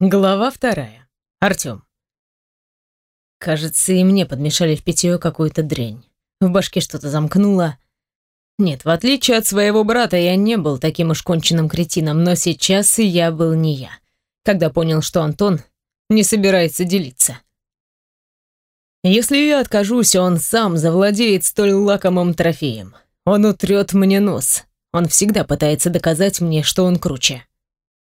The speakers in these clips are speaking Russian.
Глава вторая. Артём. Кажется, и мне подмешали в питье какую-то дрянь. В башке что-то замкнуло. Нет, в отличие от своего брата, я не был таким уж конченным кретином, но сейчас и я был не я, когда понял, что Антон не собирается делиться. Если я откажусь, он сам завладеет столь лакомым трофеем. Он утрет мне нос. Он всегда пытается доказать мне, что он круче.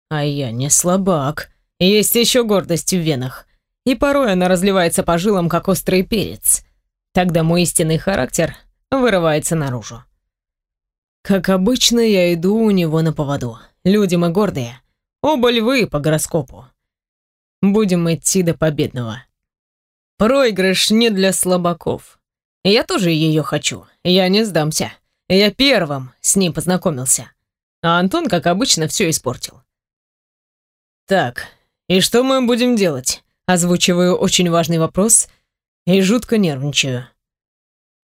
А я не слабак. Есть еще гордость в венах. И порой она разливается по жилам, как острый перец. Тогда мой истинный характер вырывается наружу. Как обычно, я иду у него на поводу. Люди мы гордые. Оба львы по гороскопу. Будем идти до победного. Проигрыш не для слабаков. Я тоже ее хочу. Я не сдамся. Я первым с ним познакомился. А Антон, как обычно, все испортил. Так, «И что мы будем делать?» Озвучиваю очень важный вопрос и жутко нервничаю.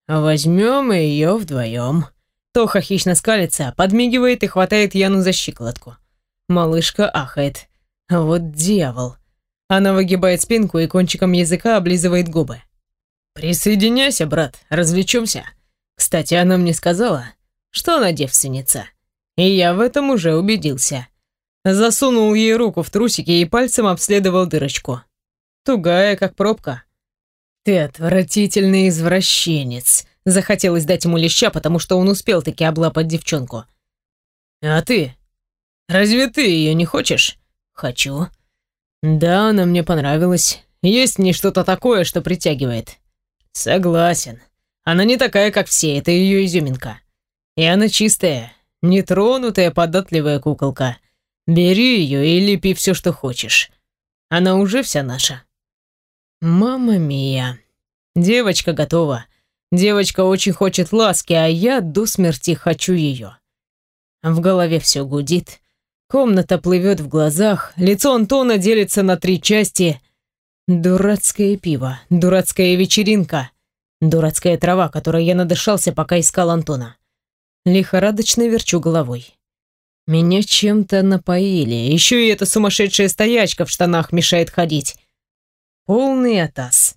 «Возьмем ее вдвоем». Тоха хищно скалится, подмигивает и хватает Яну за щиколотку. Малышка ахает. Вот дьявол. Она выгибает спинку и кончиком языка облизывает губы. «Присоединяйся, брат, развлечемся. Кстати, она мне сказала, что она девственница. И я в этом уже убедился. Засунул ей руку в трусики и пальцем обследовал дырочку. Тугая, как пробка. «Ты отвратительный извращенец!» Захотелось дать ему леща, потому что он успел таки облапать девчонку. «А ты? Разве ты ее не хочешь?» «Хочу». «Да, она мне понравилась. Есть в ней что-то такое, что притягивает». «Согласен. Она не такая, как все, это ее изюминка. И она чистая, нетронутая, податливая куколка. Бери ее и лепи все, что хочешь. Она уже вся наша. Мама мия. Девочка готова. Девочка очень хочет ласки, а я до смерти хочу ее. В голове все гудит. Комната плывет в глазах, лицо Антона делится на три части. Дурацкое пиво, дурацкая вечеринка, дурацкая трава, которой я надышался, пока искал Антона. Лихорадочно верчу головой. Меня чем-то напоили. Еще и эта сумасшедшая стоячка в штанах мешает ходить. Полный атас.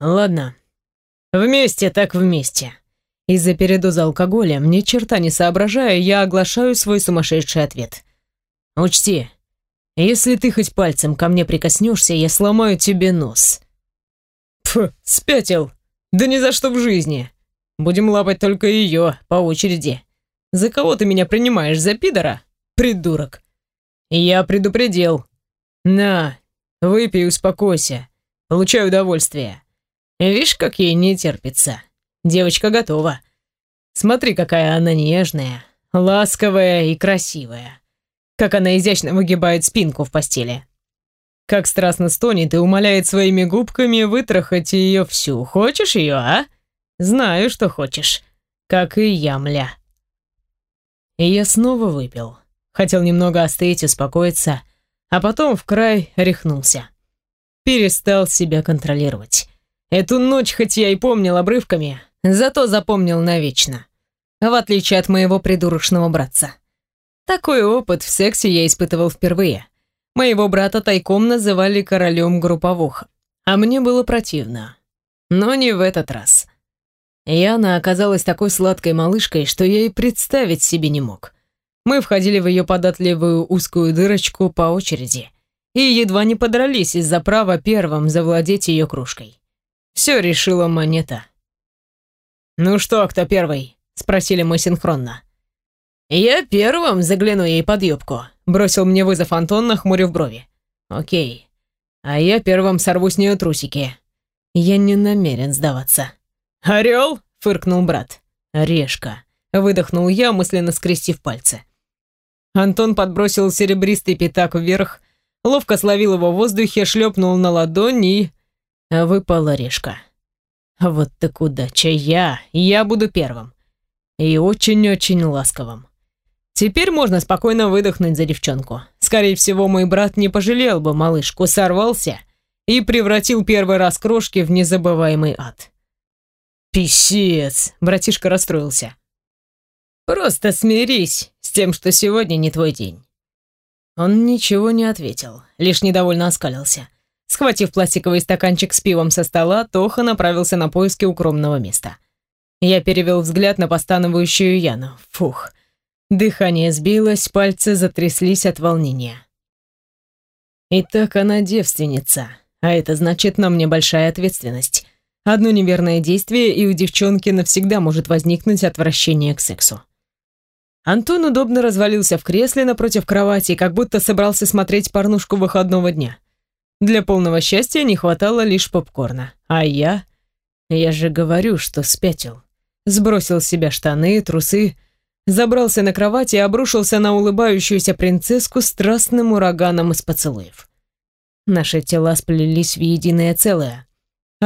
Ладно. Вместе так вместе. Из-за передоза алкоголя, мне черта не соображая, я оглашаю свой сумасшедший ответ. Учти, если ты хоть пальцем ко мне прикоснешься, я сломаю тебе нос. Пф, спятил. Да ни за что в жизни. Будем лапать только ее по очереди. За кого ты меня принимаешь, за пидора? Придурок. Я предупредил. На, выпей, успокойся. Получай удовольствие. Видишь, как ей не терпится. Девочка готова. Смотри, какая она нежная, ласковая и красивая. Как она изящно выгибает спинку в постели. Как страстно стонет и умоляет своими губками вытрахать ее всю. Хочешь ее, а? Знаю, что хочешь. Как и я, мля. И я снова выпил. Хотел немного остыть, успокоиться, а потом в край рехнулся. Перестал себя контролировать. Эту ночь хоть я и помнил обрывками, зато запомнил навечно. В отличие от моего придурочного братца. Такой опыт в сексе я испытывал впервые. Моего брата тайком называли королем групповух, а мне было противно. Но не в этот раз. Яна оказалась такой сладкой малышкой, что я и представить себе не мог. Мы входили в ее податливую узкую дырочку по очереди и едва не подрались из-за права первым завладеть ее кружкой. Все решила монета. «Ну что, кто первый?» — спросили мы синхронно. «Я первым загляну ей под юбку», — бросил мне вызов Антон, нахмурив брови. «Окей. А я первым сорву с нее трусики. Я не намерен сдаваться». «Орел?» — фыркнул брат. «Решка», — выдохнул я, мысленно скрестив пальцы. Антон подбросил серебристый пятак вверх, ловко словил его в воздухе, шлепнул на ладонь и... Выпала решка. Вот так удача. Я, я буду первым. И очень-очень ласковым. Теперь можно спокойно выдохнуть за девчонку. Скорее всего, мой брат не пожалел бы малышку, сорвался и превратил первый раз крошки в незабываемый ад. «Писец!» — братишка расстроился. «Просто смирись с тем, что сегодня не твой день. Он ничего не ответил, лишь недовольно оскалился. Схватив пластиковый стаканчик с пивом со стола, Тоха направился на поиски укромного места. Я перевел взгляд на постановающую Яну. Фух. Дыхание сбилось, пальцы затряслись от волнения. Итак, она девственница, а это значит, на мне большая ответственность. Одно неверное действие, и у девчонки навсегда может возникнуть отвращение к сексу. Антон удобно развалился в кресле напротив кровати, как будто собрался смотреть порнушку выходного дня. Для полного счастья не хватало лишь попкорна. А я... Я же говорю, что спятил. Сбросил с себя штаны, трусы, забрался на кровать и обрушился на улыбающуюся принцесску страстным ураганом из поцелуев. Наши тела сплелись в единое целое,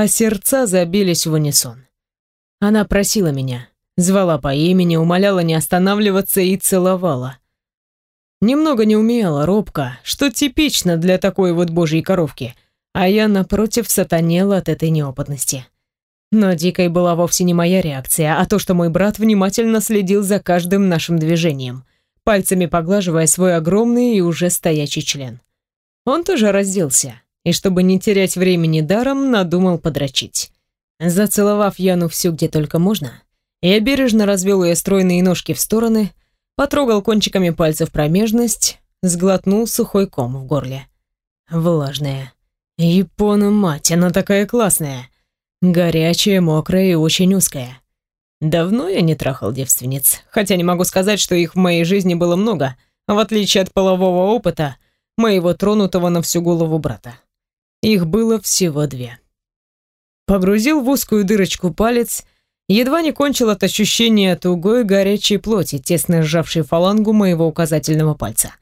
а сердца забились в унисон. Она просила меня, звала по имени, умоляла не останавливаться и целовала. Немного не умела, робко, что типично для такой вот божьей коровки, а я, напротив, сатанела от этой неопытности. Но дикой была вовсе не моя реакция, а то, что мой брат внимательно следил за каждым нашим движением, пальцами поглаживая свой огромный и уже стоячий член. Он тоже разделся, и чтобы не терять времени даром, надумал подрочить. Зацеловав Яну всю, где только можно, я бережно развел ее стройные ножки в стороны, потрогал кончиками пальцев промежность, сглотнул сухой ком в горле. Влажная. Япона, мать, она такая классная. Горячая, мокрая и очень узкая. Давно я не трахал девственниц, хотя не могу сказать, что их в моей жизни было много, в отличие от полового опыта моего тронутого на всю голову брата. Их было всего две. Погрузил в узкую дырочку палец, едва не кончил от ощущения тугой горячей плоти, тесно сжавшей фалангу моего указательного пальца.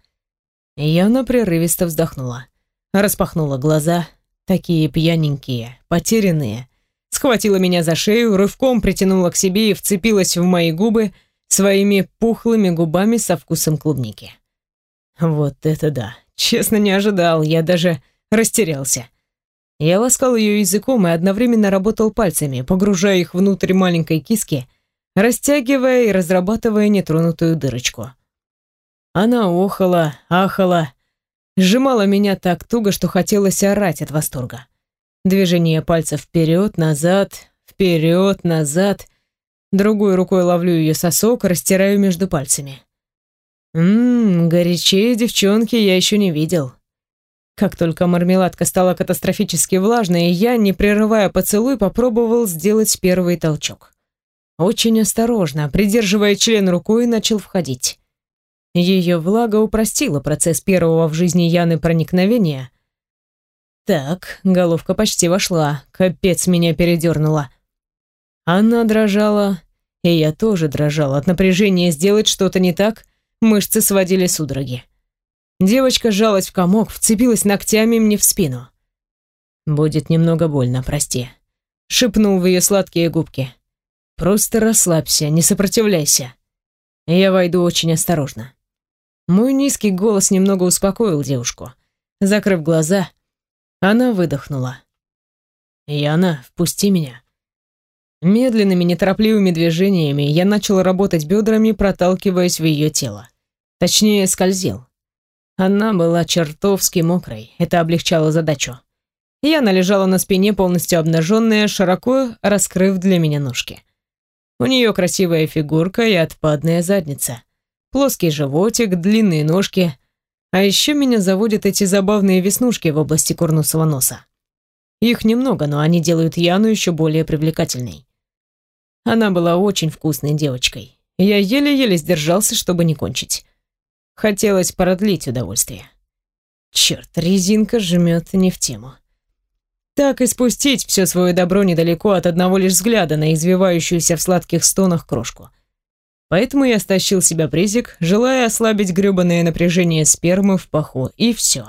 Яна прерывисто вздохнула, распахнула глаза, такие пьяненькие, потерянные, схватила меня за шею, рывком притянула к себе и вцепилась в мои губы своими пухлыми губами со вкусом клубники. Вот это да! Честно, не ожидал, я даже растерялся. Я ласкал ее языком и одновременно работал пальцами, погружая их внутрь маленькой киски, растягивая и разрабатывая нетронутую дырочку. Она охала, ахала, сжимала меня так туго, что хотелось орать от восторга. Движение пальцев вперед, назад, вперед, назад. Другой рукой ловлю ее сосок, растираю между пальцами. Ммм, горячее девчонки я еще не видел. Как только мармеладка стала катастрофически влажной, я, не прерывая поцелуй, попробовал сделать первый толчок. Очень осторожно, придерживая член рукой, начал входить. Ее влага упростила процесс первого в жизни Яны проникновения, так, головка почти вошла. Капец меня передернула. Она дрожала, и я тоже дрожал. От напряжения сделать что-то не так, мышцы сводили судороги. Девочка сжалась в комок, вцепилась ногтями мне в спину. «Будет немного больно, прости», — шепнул в ее сладкие губки. «Просто расслабься, не сопротивляйся. Я войду очень осторожно». Мой низкий голос немного успокоил девушку. Закрыв глаза, она выдохнула. «Яна, впусти меня». Медленными, неторопливыми движениями я начал работать бедрами, проталкиваясь в ее тело. Точнее, скользил. Она была чертовски мокрой, это облегчало задачу. Яна лежала на спине, полностью обнаженная, широко раскрыв для меня ножки. У нее красивая фигурка и отпадная задница. Плоский животик, длинные ножки, а еще меня заводят эти забавные веснушки в области курносого носа. Их немного, но они делают Яну еще более привлекательной. Она была очень вкусной девочкой. Я еле-еле сдержался, чтобы не кончить. Хотелось продлить удовольствие. Черт, резинка жмет не в тему. Так и спустить все свое добро недалеко от одного лишь взгляда на извивающуюся в сладких стонах крошку. Поэтому я стащил себя презик, желая ослабить грёбаное напряжение спермы в паху, и все.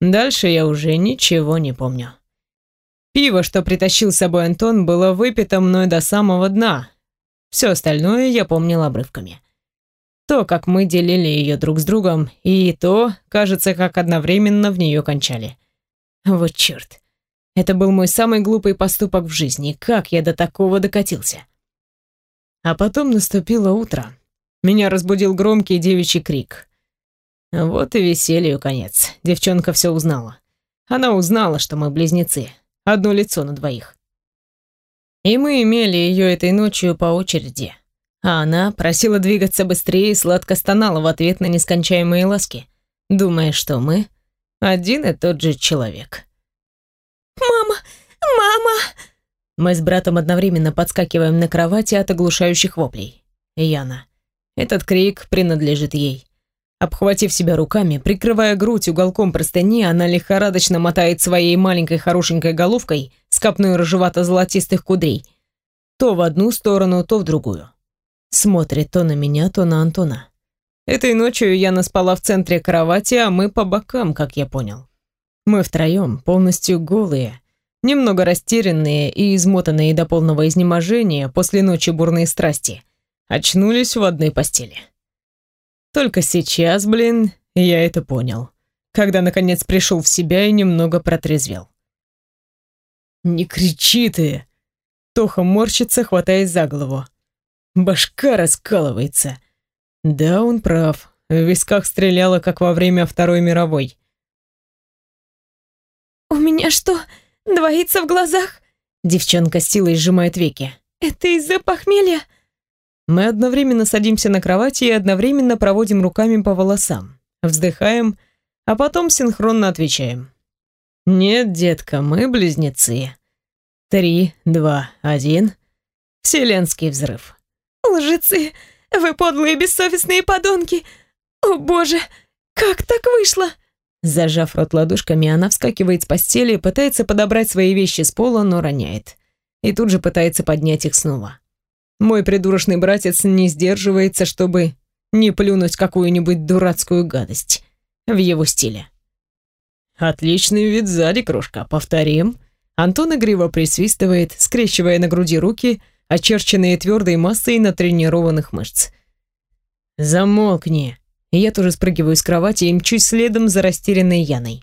Дальше я уже ничего не помню. Пиво, что притащил с собой Антон, было выпито мной до самого дна. Все остальное я помнил обрывками. То, как мы делили ее друг с другом, и то, кажется, как одновременно в нее кончали. Вот черт. Это был мой самый глупый поступок в жизни. Как я до такого докатился? А потом наступило утро. Меня разбудил громкий девичий крик. Вот и веселью конец. Девчонка все узнала. Она узнала, что мы близнецы. Одно лицо на двоих. И мы имели ее этой ночью по очереди. А она просила двигаться быстрее и сладко стонала в ответ на нескончаемые ласки, думая, что мы один и тот же человек. «Мама! Мама!» Мы с братом одновременно подскакиваем на кровати от оглушающих воплей. Яна. Этот крик принадлежит ей. Обхватив себя руками, прикрывая грудь уголком простыни, она лихорадочно мотает своей маленькой хорошенькой головкой с копной рыжевато-золотистых кудрей. То в одну сторону, то в другую. Смотрит то на меня, то на Антона. Этой ночью Яна спала в центре кровати, а мы по бокам, как я понял. Мы втроем, полностью голые, немного растерянные и измотанные до полного изнеможения после ночи бурной страсти, очнулись в одной постели. Только сейчас, блин, я это понял, когда наконец пришел в себя и немного протрезвел. «Не кричи ты!» Тоха морщится, хватаясь за голову. Башка раскалывается. Да, он прав. В висках стреляло, как во время Второй мировой. «У меня что, двоится в глазах?» Девчонка с силой сжимает веки. «Это из-за похмелья?» Мы одновременно садимся на кровати и одновременно проводим руками по волосам, вздыхаем, а потом синхронно отвечаем. «Нет, детка, мы близнецы. Три, два, один. Вселенский взрыв». «Лжецы! Вы подлые бессовестные подонки! О боже, как так вышло?» Зажав рот ладошками, она вскакивает с постели, пытается подобрать свои вещи с пола, но роняет. И тут же пытается поднять их снова. Мой придурочный братец не сдерживается, чтобы не плюнуть какую-нибудь дурацкую гадость в его стиле. «Отличный вид сзади, крошка. Повторим». Антон игриво присвистывает, скрещивая на груди руки, очерченные твердой массой натренированных мышц. «Замолкни!» Я тоже спрыгиваю с кровати и мчусь следом за растерянной Яной.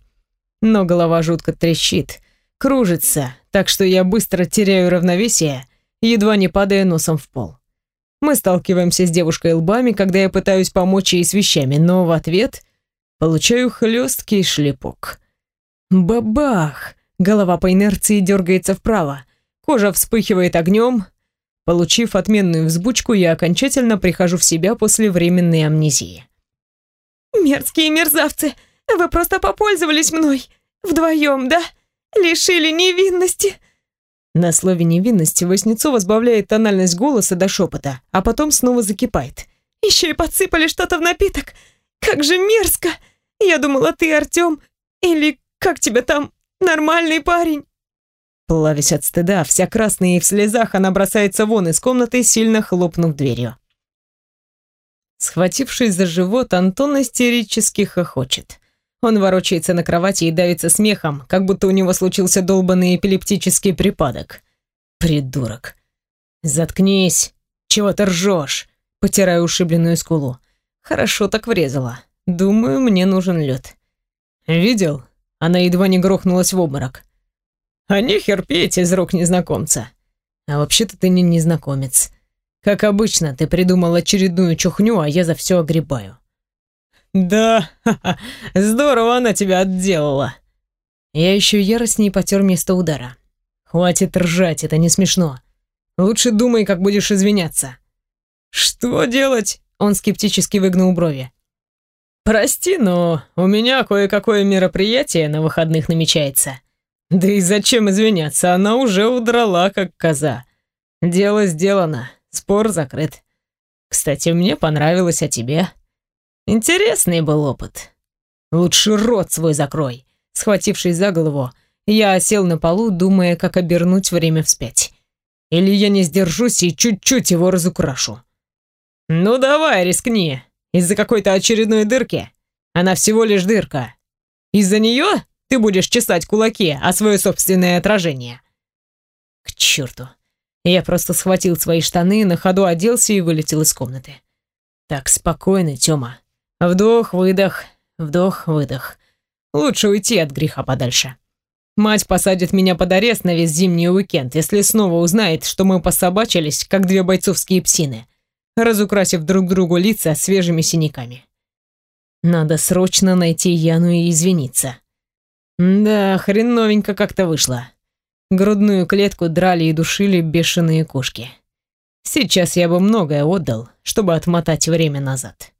Но голова жутко трещит, кружится, так что я быстро теряю равновесие едва не падая носом в пол. Мы сталкиваемся с девушкой лбами, когда я пытаюсь помочь ей с вещами, но в ответ получаю хлесткий шлепок. Бабах! Голова по инерции дергается вправо. Кожа вспыхивает огнем. Получив отменную взбучку, я окончательно прихожу в себя после временной амнезии. «Мерзкие мерзавцы! Вы просто попользовались мной! Вдвоем, да? Лишили невинности!» На слове невинности Воснецова сбавляет тональность голоса до шепота, а потом снова закипает. «Еще и подсыпали что-то в напиток! Как же мерзко! Я думала, ты Артем, или как тебя там, нормальный парень!» Плавясь от стыда, вся красная и в слезах, она бросается вон из комнаты, сильно хлопнув дверью. Схватившись за живот, Антон истерически хохочет. Он ворочается на кровати и давится смехом, как будто у него случился долбанный эпилептический припадок. Придурок. Заткнись. Чего ты ржешь? Потираю ушибленную скулу. Хорошо так врезала. Думаю, мне нужен лед. Видел? Она едва не грохнулась в обморок. А нехер петь из рук незнакомца. А вообще-то ты не незнакомец. Как обычно, ты придумал очередную чухню, а я за все огребаю. «Да, здорово она тебя отделала!» Я еще яростней потер место удара. «Хватит ржать, это не смешно. Лучше думай, как будешь извиняться». «Что делать?» Он скептически выгнул брови. «Прости, но у меня кое-какое мероприятие на выходных намечается. Да и зачем извиняться, она уже удрала, как коза. Дело сделано, спор закрыт. Кстати, мне понравилось, а тебе?» Интересный был опыт. Лучше рот свой закрой. Схватившись за голову, я сел на полу, думая, как обернуть время вспять. Или я не сдержусь и чуть-чуть его разукрашу. Ну давай, рискни. Из-за какой-то очередной дырки. Она всего лишь дырка. Из-за нее ты будешь чесать кулаки, а свое собственное отражение. К черту. Я просто схватил свои штаны, на ходу оделся и вылетел из комнаты. Так, спокойно, Тёма. Вдох-выдох, вдох-выдох. Лучше уйти от греха подальше. Мать посадит меня под арест на весь зимний уикенд, если снова узнает, что мы пособачились, как две бойцовские псины, разукрасив друг другу лица свежими синяками. Надо срочно найти Яну и извиниться. Да, хреновенько как-то вышло. Грудную клетку драли и душили бешеные кошки. Сейчас я бы многое отдал, чтобы отмотать время назад.